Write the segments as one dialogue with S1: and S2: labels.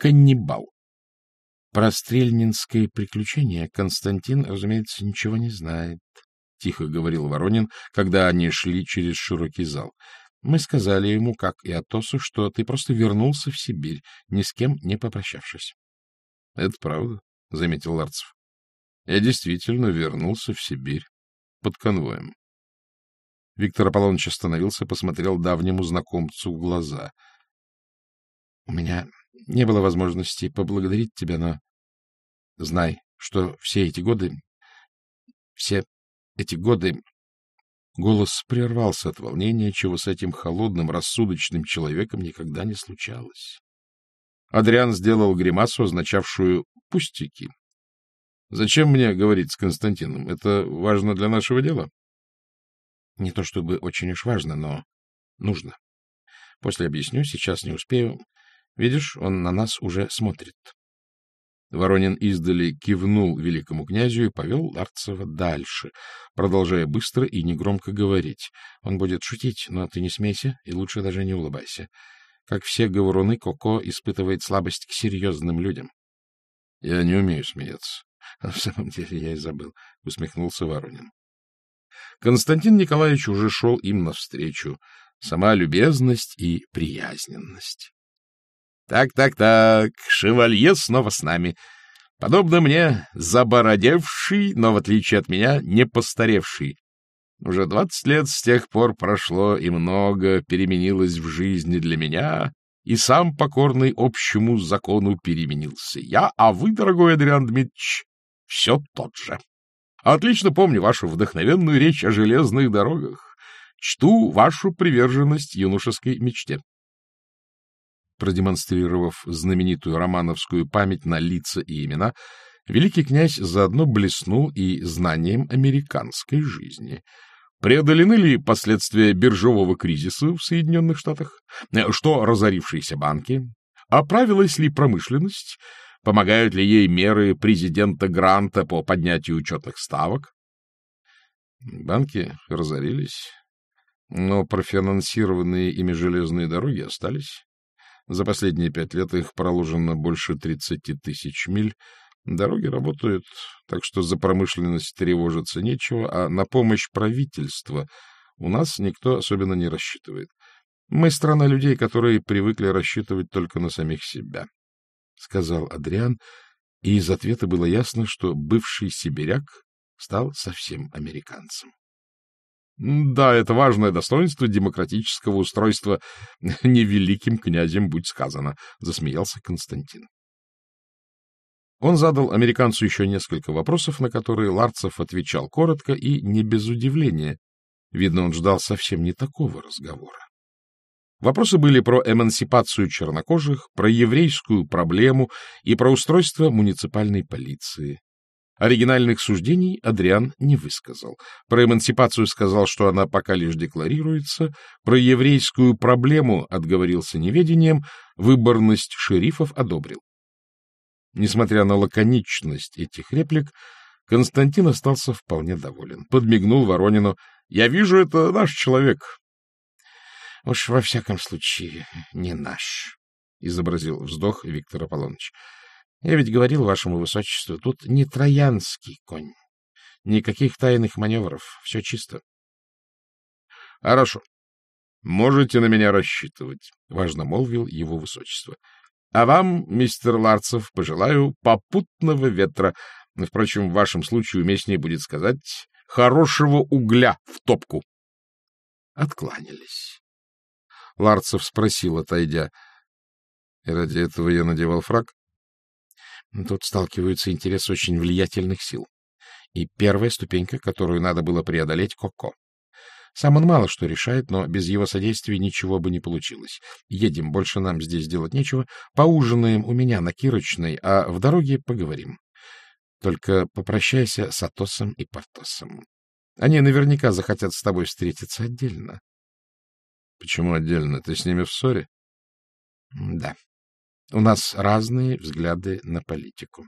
S1: каннибал. Про стрельнинское приключение Константин, разумеется, ничего не знает, — тихо говорил Воронин, когда они шли через широкий зал. Мы сказали ему, как и Атосу, что ты просто вернулся в Сибирь, ни с кем не попрощавшись. — Это правда, — заметил Ларцев. — Я действительно вернулся в Сибирь под конвоем. Виктор Аполлоныч остановился, посмотрел давнему знакомцу в глаза. — У меня не было возможности поблагодарить тебя, но знай, что все эти годы, все эти годы... Голос прервался от волнения, чего с этим холодным, рассудочным человеком никогда не случалось. Адриан сделал гримасу, означавшую «пустяки». «Зачем мне говорить с Константином? Это важно для нашего дела?» «Не то чтобы очень уж важно, но нужно. После объясню, сейчас не успею. Видишь, он на нас уже смотрит. Воронин издали кивнул великому князю и повел Ларцева дальше, продолжая быстро и негромко говорить. Он будет шутить, но ты не смейся и лучше даже не улыбайся. Как все говоруны, Коко испытывает слабость к серьезным людям. — Я не умею смеяться. — В самом деле я и забыл, — усмехнулся Воронин. Константин Николаевич уже шел им навстречу. Сама любезность и приязненность. Так, так, так, шевалье снова с нами. Подобно мне, забородевший, но, в отличие от меня, не постаревший. Уже двадцать лет с тех пор прошло, и много переменилось в жизни для меня, и сам покорный общему закону переменился я, а вы, дорогой Адриан Дмитриевич, все тот же. Отлично помню вашу вдохновенную речь о железных дорогах. Чту вашу приверженность юношеской мечте продемонстрировав знаменитую романовскую память на лица и имена, великий князь заодно блеснул и знанием американской жизни. Преодолены ли последствия биржевого кризиса в Соединенных Штатах? Что разорившиеся банки? Оправилась ли промышленность? Помогают ли ей меры президента Гранта по поднятию учетных ставок? Банки разорились, но профинансированные ими железные дороги остались. За последние пять лет их проложено больше 30 тысяч миль. Дороги работают, так что за промышленность тревожиться нечего, а на помощь правительства у нас никто особенно не рассчитывает. Мы страна людей, которые привыкли рассчитывать только на самих себя, — сказал Адриан, и из ответа было ясно, что бывший сибиряк стал совсем американцем. Да, это важное достоинство демократического устройства. Невеликим князем будь сказано, — засмеялся Константин. Он задал американцу еще несколько вопросов, на которые Ларцев отвечал коротко и не без удивления. Видно, он ждал совсем не такого разговора. Вопросы были про эмансипацию чернокожих, про еврейскую проблему и про устройство муниципальной полиции. Оригинальных суждений Адриан не высказал. Про эмансипацию сказал, что она пока лишь декларируется, про еврейскую проблему отговорился неведением, выборность шерифов одобрил. Несмотря на лаконичность этих реплик, Константин остался вполне доволен. Подмигнул Воронину. — Я вижу, это наш человек. — Уж во всяком случае не наш, — изобразил вздох Виктор Аполлоныч. Я ведь говорил вашему высочеству, тут не троянский конь. Никаких тайных маневров, все чисто. — Хорошо. Можете на меня рассчитывать, — важно молвил его высочество. — А вам, мистер Ларцев, пожелаю попутного ветра. Впрочем, в вашем случае уместнее будет сказать «хорошего угля в топку». Откланялись. Ларцев спросил, отойдя, — ради этого я надевал фраг? Тут сталкиваются интересы очень влиятельных сил. И первая ступенька, которую надо было преодолеть, — Коко. Сам он мало что решает, но без его содействия ничего бы не получилось. Едем, больше нам здесь делать нечего. Поужинаем у меня на Кирочной, а в дороге поговорим. Только попрощайся с Атосом и Портосом. Они наверняка захотят с тобой встретиться отдельно. — Почему отдельно? Ты с ними в ссоре? — Да. У нас разные взгляды на политику.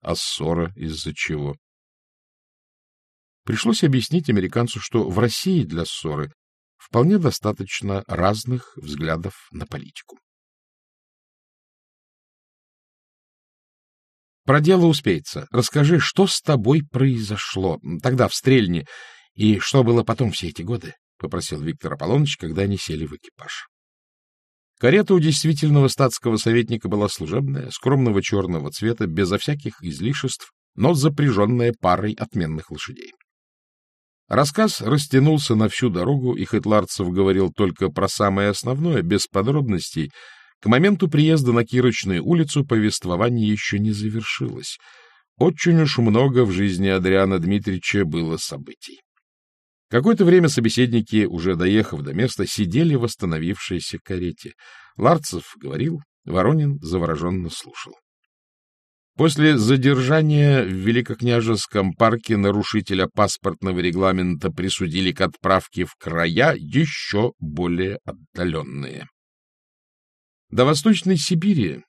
S1: А ссора из-за чего? Пришлось объяснить американцу, что в России для ссоры вполне достаточно разных взглядов на политику. Про дело успеется. Расскажи, что с тобой произошло тогда в Стрельне, и что было потом все эти годы? — попросил Виктор Аполлоныч, когда они сели в экипаж. Карета у действительного статского советника была служебная, скромного черного цвета, безо всяких излишеств, но запряженная парой отменных лошадей. Рассказ растянулся на всю дорогу, и хоть Ларцев говорил только про самое основное, без подробностей, к моменту приезда на Кирочную улицу повествование еще не завершилось. Очень уж много в жизни Адриана Дмитриевича было событий. Какое-то время собеседники, уже доехав до места, сидели в остановившейся карете. Ларцев говорил, Воронин завороженно слушал. После задержания в Великокняжеском парке нарушителя паспортного регламента присудили к отправке в края еще более отдаленные. До Восточной Сибири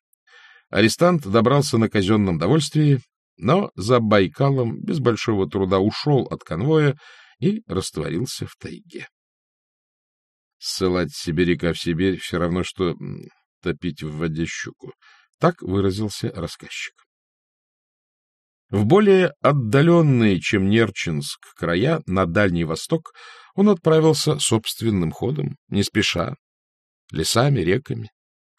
S1: арестант добрался на казенном довольствии, но за Байкалом без большого труда ушел от конвоя и растворился в тайге. Ссылать сибиряка в Сибирь все равно, что топить в воде щуку. Так выразился рассказчик. В более отдаленные, чем Нерчинск, края, на Дальний Восток, он отправился собственным ходом, не спеша, лесами, реками,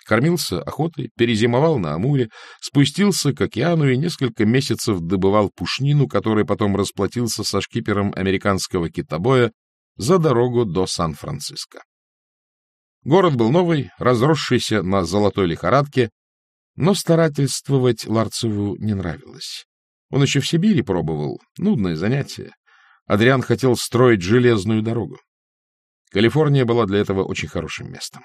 S1: Кормился охотой, перезимовал на Амуре, спустился к океану и несколько месяцев добывал пушнину, который потом расплатился со шкипером американского китобоя за дорогу до Сан-Франциско. Город был новый, разросшийся на золотой лихорадке, но старательствовать Ларцеву не нравилось. Он еще в Сибири пробовал, нудное занятие. Адриан хотел строить железную дорогу. Калифорния была для этого очень хорошим местом.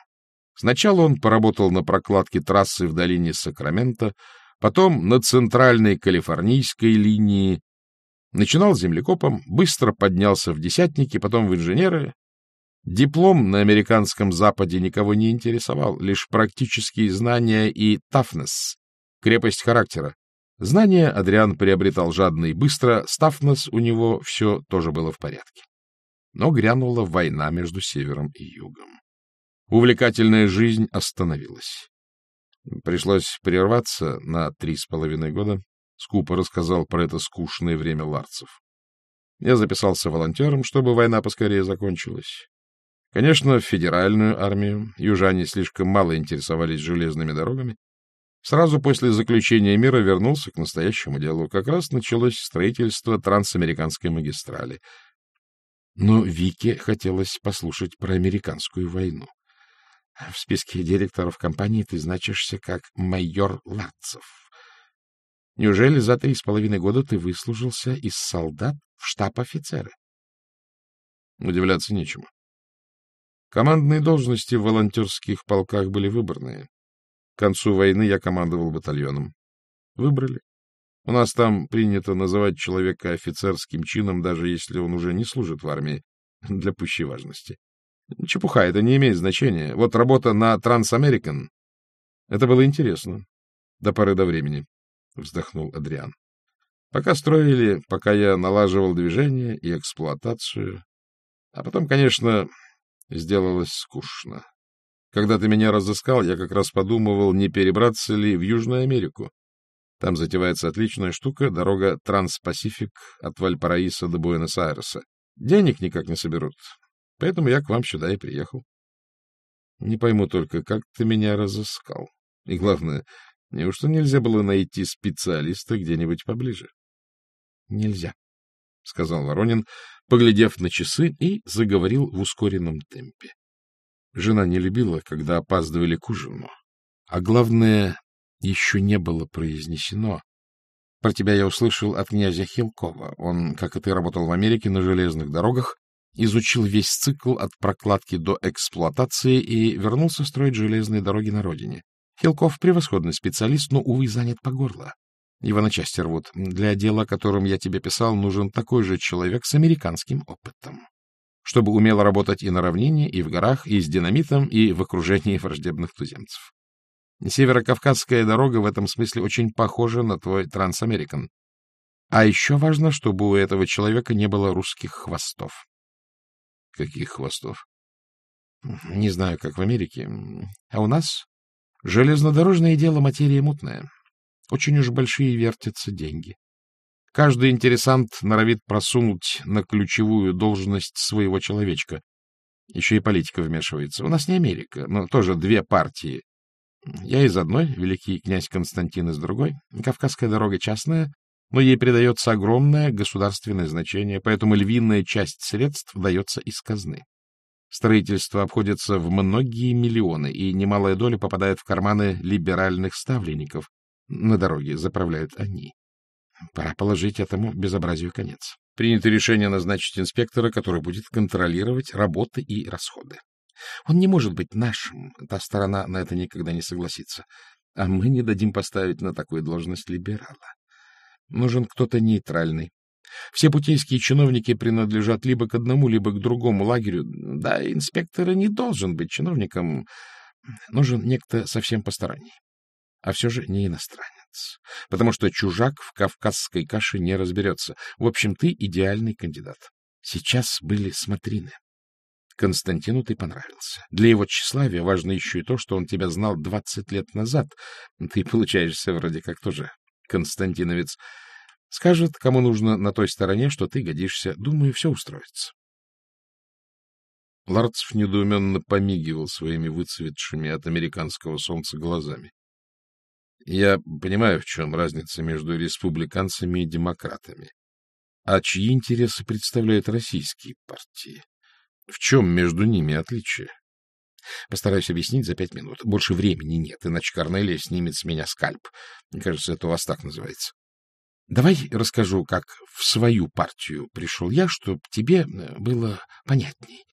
S1: Сначала он поработал на прокладке трассы в долине Сакрамента, потом на центральной калифорнийской линии. Начинал землекопом, быстро поднялся в десятники, потом в инженеры. Диплом на американском Западе никого не интересовал, лишь практические знания и тафнес, крепость характера. Знания Адриан приобретал жадно и быстро, с тафнес у него все тоже было в порядке. Но грянула война между севером и югом. Увлекательная жизнь остановилась. Пришлось прерваться на три с половиной года. Скупо рассказал про это скучное время ларцев. Я записался волонтером, чтобы война поскорее закончилась. Конечно, в федеральную армию южане слишком мало интересовались железными дорогами. Сразу после заключения мира вернулся к настоящему делу. Как раз началось строительство трансамериканской магистрали. Но Вике хотелось послушать про американскую войну. В списке директоров компании ты значишься как майор Ларцев. Неужели за три с половиной года ты выслужился из солдат в штаб-офицеры? Удивляться нечему. Командные должности в волонтерских полках были выборные. К концу войны я командовал батальоном. Выбрали. У нас там принято называть человека офицерским чином, даже если он уже не служит в армии, для пущей важности. Чепуха, это не имеет значения. Вот работа на Трансамерикан. Это было интересно. До поры до времени, — вздохнул Адриан. Пока строили, пока я налаживал движение и эксплуатацию. А потом, конечно, сделалось скучно. Когда ты меня разыскал, я как раз подумывал, не перебраться ли в Южную Америку. Там затевается отличная штука, дорога Транспасифик от Вальпараиса до Буэнос-Айреса. Денег никак не соберут, Поэтому я к вам сюда и приехал. Не пойму только, как ты меня разыскал. И главное, неужто нельзя было найти специалиста где-нибудь поближе? — Нельзя, — сказал Воронин, поглядев на часы, и заговорил в ускоренном темпе. Жена не любила, когда опаздывали к ужину. А главное, еще не было произнесено. Про тебя я услышал от князя Хилкова. Он, как и ты, работал в Америке на железных дорогах изучил весь цикл от прокладки до эксплуатации и вернулся строить железные дороги на родине. Хилков — превосходный специалист, но, увы, занят по горло. Его на части рвут. Для дела, о котором я тебе писал, нужен такой же человек с американским опытом, чтобы умел работать и на равнине, и в горах, и с динамитом, и в окружении враждебных туземцев. Северокавказская дорога в этом смысле очень похожа на твой Трансамерикан. А еще важно, чтобы у этого человека не было русских хвостов. Каких хвостов? Не знаю, как в Америке. А у нас железнодорожное дело материя мутная. Очень уж большие вертятся деньги. Каждый интересант норовит просунуть на ключевую должность своего человечка. Еще и политика вмешивается. У нас не Америка, но тоже две партии. Я из одной, великий князь Константин из другой. Кавказская дорога частная, но ей придается огромное государственное значение, поэтому львиная часть средств дается из казны. Строительство обходится в многие миллионы, и немалая доля попадает в карманы либеральных ставленников. На дороге заправляют они. Пора положить этому безобразию конец. Принято решение назначить инспектора, который будет контролировать работы и расходы. Он не может быть нашим, та сторона на это никогда не согласится. А мы не дадим поставить на такую должность либерала. Нужен кто-то нейтральный. Все путейские чиновники принадлежат либо к одному, либо к другому лагерю. Да, инспектор не должен быть чиновником. Нужен некто совсем посторонний. А все же не иностранец. Потому что чужак в кавказской каше не разберется. В общем, ты идеальный кандидат. Сейчас были смотрины. Константину ты понравился. Для его тщеславия важно еще и то, что он тебя знал двадцать лет назад. Ты получаешься вроде как тоже константиновец. Скажет, кому нужно на той стороне, что ты годишься. Думаю, все устроится. Ларцев недоуменно помигивал своими выцветшими от американского солнца глазами. Я понимаю, в чем разница между республиканцами и демократами. А чьи интересы представляют российские партии? В чем между ними отличие? Постараюсь объяснить за пять минут. Больше времени нет, иначе Корнелия снимет с меня скальп. Мне кажется, это у вас так называется. Давай расскажу, как в свою партию пришел я, чтобы тебе э, было понятней.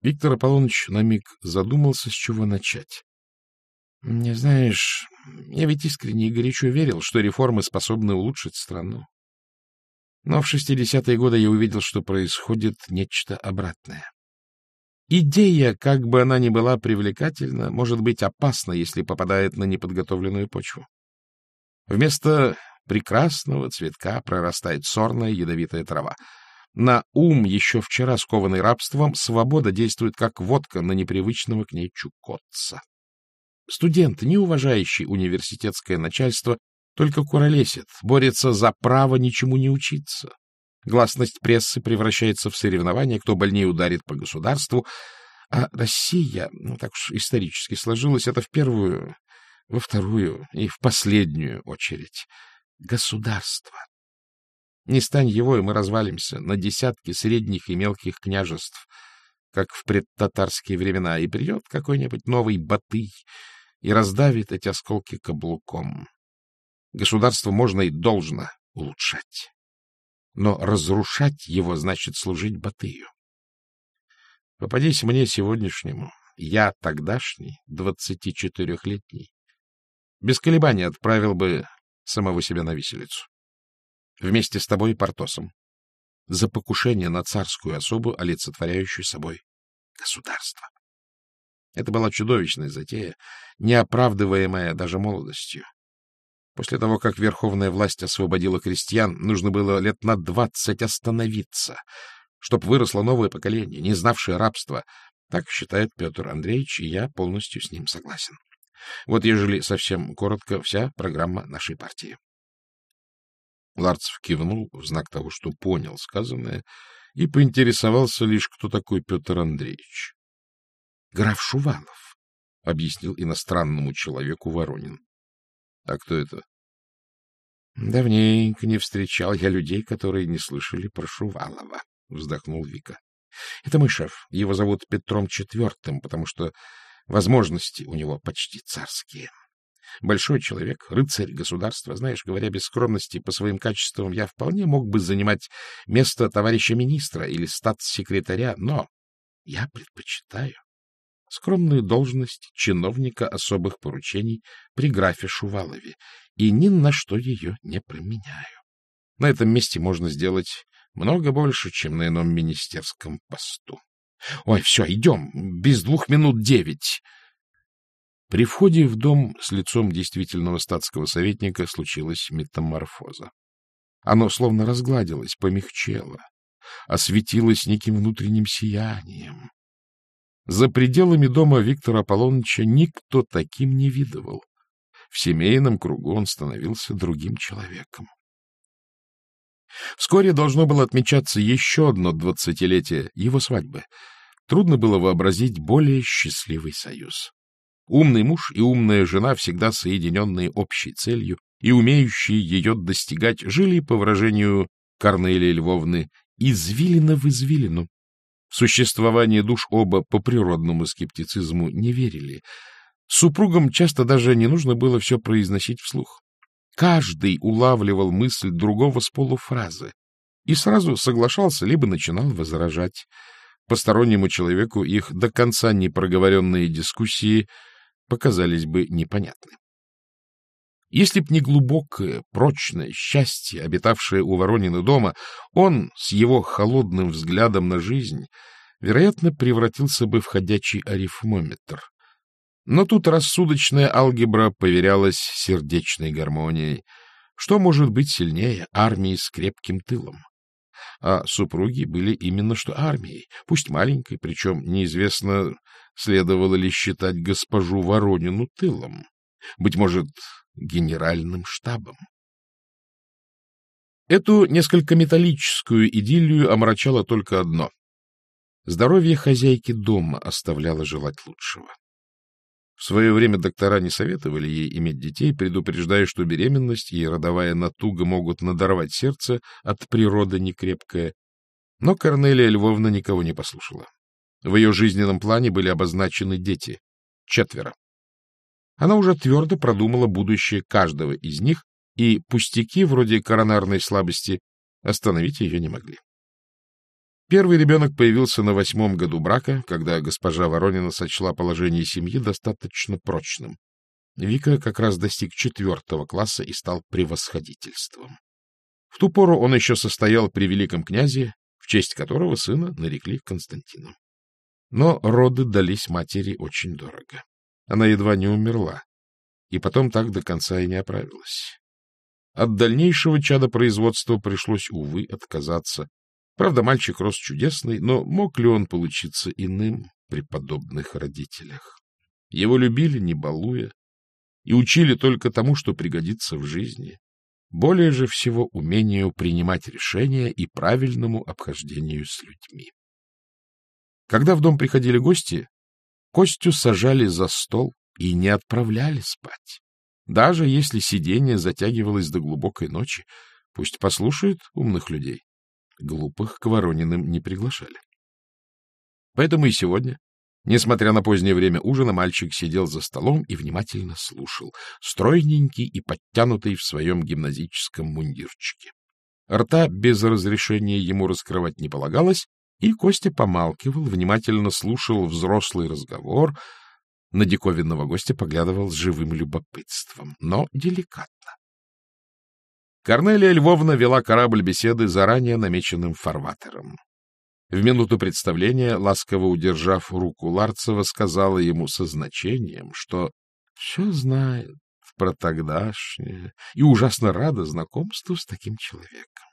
S1: Виктор Аполлоныч на миг задумался, с чего начать. Не знаешь, я ведь искренне и горячо верил, что реформы способны улучшить страну. Но в 60-е годы я увидел, что происходит нечто обратное. Идея, как бы она ни была привлекательна, может быть опасна, если попадает на неподготовленную почву. Вместо прекрасного цветка прорастает сорная ядовитая трава. На ум, еще вчера скованный рабством, свобода действует как водка на непривычного к ней чукотца. Студент, не уважающий университетское начальство, только куролесит, борется за право ничему не учиться. Гласность прессы превращается в соревнование, кто больнее ударит по государству. А Россия, ну так уж исторически сложилась, это в первую, во вторую и в последнюю очередь государство. Не стань его, и мы развалимся на десятки средних и мелких княжеств, как в предтатарские времена, и придет какой-нибудь новый Батый и раздавит эти осколки каблуком. Государство можно и должно улучшать. Но разрушать его значит служить Батыю. Попадись мне сегодняшнему, я тогдашний, двадцати четырехлетний, без колебаний отправил бы самого себя на виселицу. Вместе с тобой и Портосом. За покушение на царскую особу, олицетворяющую собой государство. Это была чудовищная затея, неоправдываемая даже молодостью. После того, как верховная власть освободила крестьян, нужно было лет на двадцать остановиться, чтобы выросло новое поколение, не знавшее рабства. Так считает Петр Андреевич, и я полностью с ним согласен. Вот, ежели совсем коротко, вся программа нашей партии. Ларцев кивнул в знак того, что понял сказанное, и поинтересовался лишь, кто такой Петр Андреевич. — Граф Шувалов, — объяснил иностранному человеку Воронин. — А кто это? — Давненько не встречал я людей, которые не слышали про Шувалова, — вздохнул Вика. — Это мой шеф. Его зовут Петром Четвертым, потому что возможности у него почти царские. Большой человек, рыцарь государства. Знаешь, говоря без скромности, по своим качествам я вполне мог бы занимать место товарища министра или статс-секретаря, но я предпочитаю скромную должность чиновника особых поручений при графе Шувалове и ни на что ее не променяю. На этом месте можно сделать много больше, чем на ином министерском посту. Ой, все, идем, без двух минут девять. При входе в дом с лицом действительного статского советника случилась метаморфоза. Оно словно разгладилось, помягчело, осветилось неким внутренним сиянием. За пределами дома Виктора Аполлоныча никто таким не видывал. В семейном кругу он становился другим человеком. Вскоре должно было отмечаться еще одно двадцатилетие его свадьбы. Трудно было вообразить более счастливый союз. Умный муж и умная жена, всегда соединенные общей целью и умеющие ее достигать, жили, по выражению Корнелии Львовны, извилина в извилину. В существование душ оба по природному скептицизму не верили. Супругам часто даже не нужно было все произносить вслух. Каждый улавливал мысль другого с полуфразы и сразу соглашался, либо начинал возражать. Постороннему человеку их до конца непроговоренные дискуссии показались бы непонятны. Если б не глубокое, прочное счастье, обитавшее у Воронина дома, он с его холодным взглядом на жизнь, вероятно, превратился бы в ходячий арифмометр. Но тут рассудочная алгебра поверялась сердечной гармонией. Что может быть сильнее армии с крепким тылом? А супруги были именно что армией, пусть маленькой, причем неизвестно, следовало ли считать госпожу Воронину тылом. Быть может, генеральным штабом. Эту несколько металлическую идиллию омрачало только одно. Здоровье хозяйки дома оставляло желать лучшего. В свое время доктора не советовали ей иметь детей, предупреждая, что беременность и родовая натуга могут надорвать сердце от природы некрепкое. Но Корнелия Львовна никого не послушала. В ее жизненном плане были обозначены дети. Четверо. Она уже твердо продумала будущее каждого из них, и пустяки, вроде коронарной слабости, остановить ее не могли. Первый ребенок появился на восьмом году брака, когда госпожа Воронина сочла положение семьи достаточно прочным. Вика как раз достиг четвертого класса и стал превосходительством. В ту пору он еще состоял при великом князе, в честь которого сына нарекли Константином. Но роды дались матери очень дорого. Она едва не умерла, и потом так до конца и не оправилась. От дальнейшего чада производства пришлось, увы, отказаться. Правда, мальчик рос чудесный, но мог ли он получиться иным при подобных родителях? Его любили, не балуя, и учили только тому, что пригодится в жизни. Более же всего умению принимать решения и правильному обхождению с людьми. Когда в дом приходили гости, Костю сажали за стол и не отправляли спать. Даже если сидение затягивалось до глубокой ночи, пусть послушают умных людей. Глупых к Ворониным не приглашали. Поэтому и сегодня, несмотря на позднее время ужина, мальчик сидел за столом и внимательно слушал, стройненький и подтянутый в своем гимназическом мундирчике. Рта без разрешения ему раскрывать не полагалось, и Костя помалкивал, внимательно слушал взрослый разговор, на диковинного гостя поглядывал с живым любопытством, но деликатно. Корнелия Львовна вела корабль беседы заранее намеченным фарватером. В минуту представления, ласково удержав руку Ларцева, сказала ему со значением, что все знает про тогдашнее и ужасно рада знакомству с таким человеком.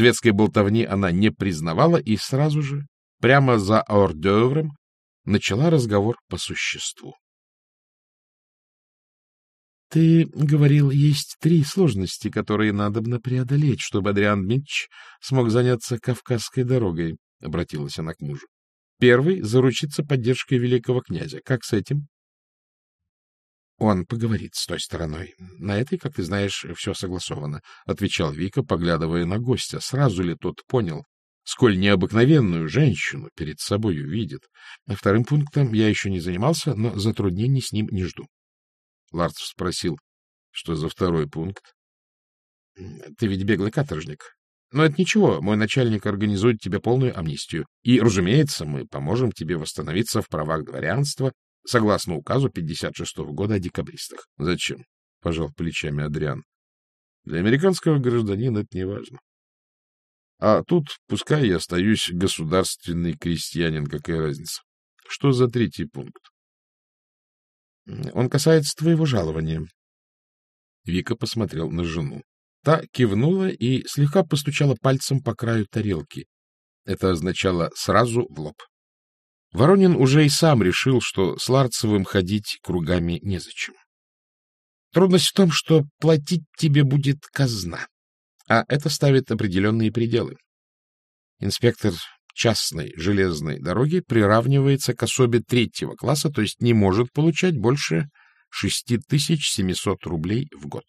S1: Светской болтовни она не признавала и сразу же, прямо за ордевром, начала разговор по существу. — Ты говорил, есть три сложности, которые надобно преодолеть, чтобы Адриан Дмитрич смог заняться Кавказской дорогой, — обратилась она к мужу. — Первый — заручиться поддержкой великого князя. Как с этим? Он поговорит с той стороной. На этой, как ты знаешь, все согласовано, — отвечал Вика, поглядывая на гостя. Сразу ли тот понял, сколь необыкновенную женщину перед собой увидит? А вторым пунктом я еще не занимался, но затруднений с ним не жду. Ларцев спросил, что за второй пункт? — Ты ведь беглый каторжник. Но это ничего, мой начальник организует тебе полную амнистию. И, разумеется, мы поможем тебе восстановиться в правах дворянства согласно указу 56-го года о декабристах. — Зачем? — пожал плечами Адриан. — Для американского гражданина это не важно. А тут пускай я остаюсь государственный крестьянин, какая разница. Что за третий пункт? — Он касается твоего жалования. Вика посмотрел на жену. Та кивнула и слегка постучала пальцем по краю тарелки. Это означало сразу в лоб. Воронин уже и сам решил, что с Ларцевым ходить кругами незачем. Трудность в том, что платить тебе будет казна, а это ставит определенные пределы. Инспектор частной железной дороги приравнивается к особе третьего класса, то есть не может получать больше 6700 рублей в год.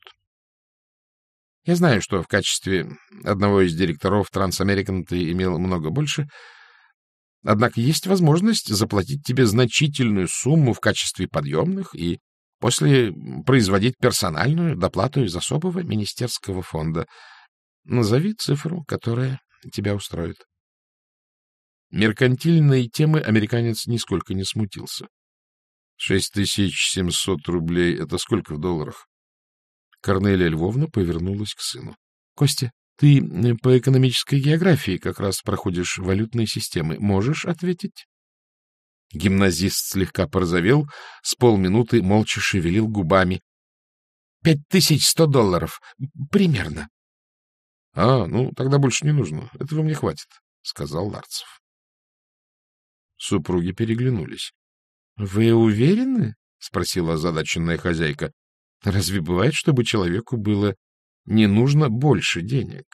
S1: Я знаю, что в качестве одного из директоров Трансамерикан ты имел много больше, однако есть возможность заплатить тебе значительную сумму в качестве подъемных и после производить персональную доплату из особого министерского фонда. Назови цифру, которая тебя устроит. Меркантильной темы американец нисколько не смутился. Шесть тысяч семьсот рублей — это сколько в долларах? Корнелия Львовна повернулась к сыну. — Костя, ты по экономической географии как раз проходишь валютные системы. Можешь ответить? Гимназист слегка порозовел, с полминуты молча шевелил губами. — Пять тысяч сто долларов. Примерно. — А, ну, тогда больше не нужно. Этого мне хватит, — сказал Ларцев. Супруги переглянулись. — Вы уверены? — спросила озадаченная хозяйка. — Разве бывает, чтобы человеку было не нужно больше денег?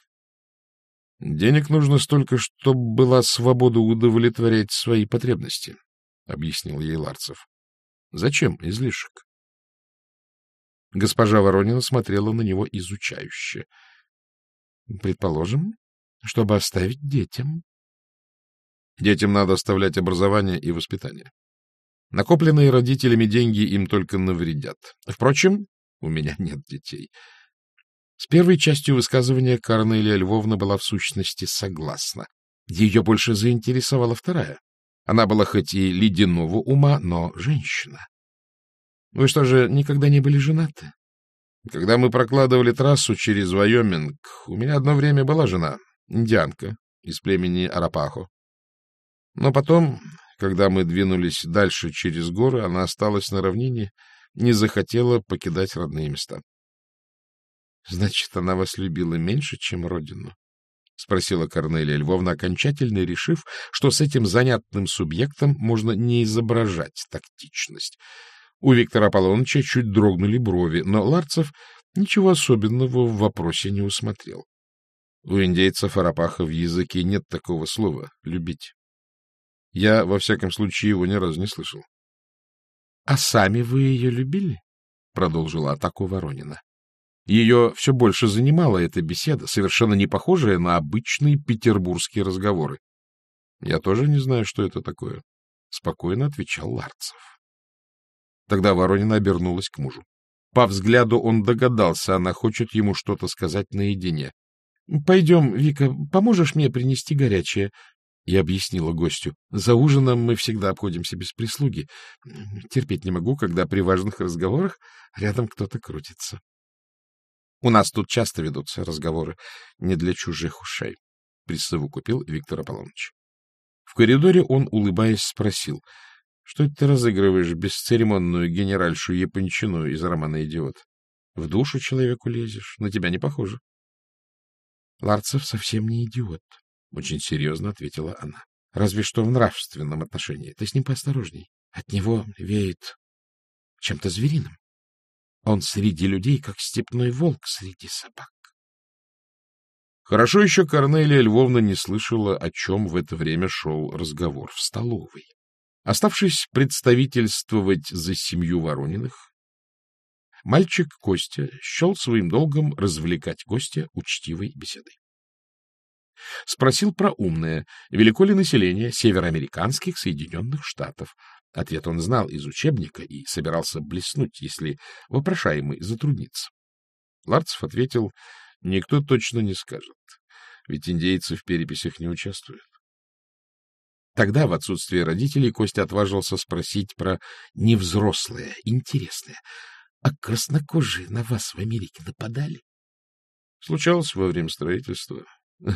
S1: — Денег нужно столько, чтобы была свобода удовлетворять свои потребности, — объяснил ей Ларцев. — Зачем излишек? Госпожа Воронина смотрела на него изучающе. — Предположим, чтобы оставить детям. Детям надо оставлять образование и воспитание. Накопленные родителями деньги им только навредят. Впрочем, у меня нет детей. С первой частью высказывания Корнелия Львовна была в сущности согласна. Ее больше заинтересовала вторая. Она была хоть и ледяного ума, но женщина. Вы что же, никогда не были женаты? Когда мы прокладывали трассу через Вайоминг, у меня одно время была жена, индианка из племени Арапахо. Но потом, когда мы двинулись дальше через горы, она осталась на равнине, не захотела покидать родные места. — Значит, она вас любила меньше, чем родину? — спросила Корнелия Львовна, окончательно решив, что с этим занятным субъектом можно не изображать тактичность. У Виктора Аполлоновича чуть дрогнули брови, но Ларцев ничего особенного в вопросе не усмотрел. У индейцев Арапаха в языке нет такого слова «любить». Я, во всяком случае, его ни разу не слышал. — А сами вы ее любили? — продолжила атаку Воронина. Ее все больше занимала эта беседа, совершенно не похожая на обычные петербургские разговоры. — Я тоже не знаю, что это такое, — спокойно отвечал Ларцев. Тогда Воронина обернулась к мужу. По взгляду он догадался, она хочет ему что-то сказать наедине. — Пойдем, Вика, поможешь мне принести горячее? Я объяснила гостю. За ужином мы всегда обходимся без прислуги. Терпеть не могу, когда при важных разговорах рядом кто-то крутится. У нас тут часто ведутся разговоры не для чужих ушей. Присовокупил Виктор Аполлоныч. В коридоре он, улыбаясь, спросил. — Что это ты разыгрываешь бесцеремонную генеральшу Япончину из романа «Идиот»? В душу человеку лезешь, на тебя не похоже. Ларцев совсем не идиот, — очень серьезно ответила она. — Разве что в нравственном отношении. Ты с ним поосторожней. От него веет чем-то звериным. Он среди людей, как степной волк среди собак. Хорошо еще Корнелия Львовна не слышала, о чем в это время шел разговор в столовой. Оставшись представительствовать за семью Ворониных, мальчик Костя счел своим долгом развлекать гостя учтивой беседой. Спросил про умное, велико ли население североамериканских Соединенных Штатов. Ответ он знал из учебника и собирался блеснуть, если вопрошаемый затруднится. Ларцев ответил, никто точно не скажет, ведь индейцы в переписях не участвуют. Тогда, в отсутствие родителей, Костя отважился спросить про невзрослое, интересное. А краснокожие на вас в Америке нападали? Случалось во время строительства.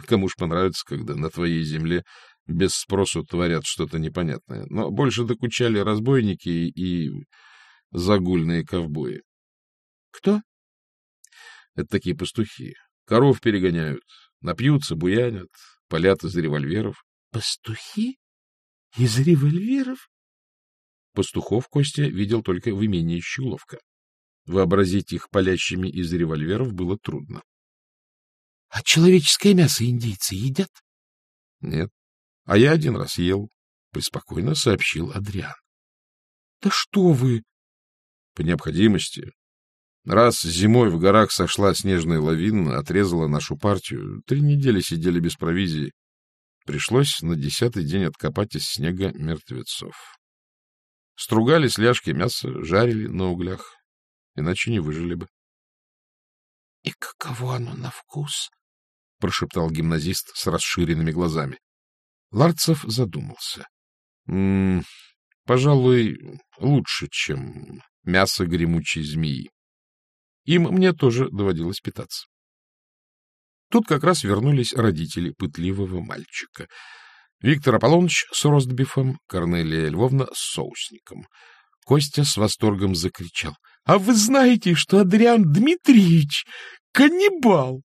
S1: Кому ж понравится, когда на твоей земле без спросу творят что-то непонятное. Но больше докучали разбойники и загульные ковбои. — Кто? — Это такие пастухи. Коров перегоняют, напьются, буянят, палят из револьверов. — Пастухи? Из револьверов? Пастухов Костя видел только в имении Щуловка. Вообразить их палящими из револьверов было трудно.
S2: — А человеческое мясо индейцы едят?
S1: — Нет. А я один раз ел, — преспокойно сообщил Адриан.
S2: — Да что вы!
S1: — По необходимости. Раз зимой в горах сошла снежная лавина, отрезала нашу партию, три недели сидели без провизии. Пришлось на десятый день откопать из снега мертвецов. Стругали с ляжки мясо, жарили на углях, иначе не выжили бы.
S2: — И каково оно на вкус?
S1: — прошептал гимназист с расширенными глазами. Ларцев задумался. М -м, — Пожалуй, лучше, чем мясо гремучей змеи. Им мне тоже доводилось питаться. Тут как раз вернулись родители пытливого мальчика. Виктор Аполлоныч с ростбифом, Корнелия Львовна с соусником. Костя с восторгом закричал. — А вы знаете, что Адриан Дмитриевич каннибал?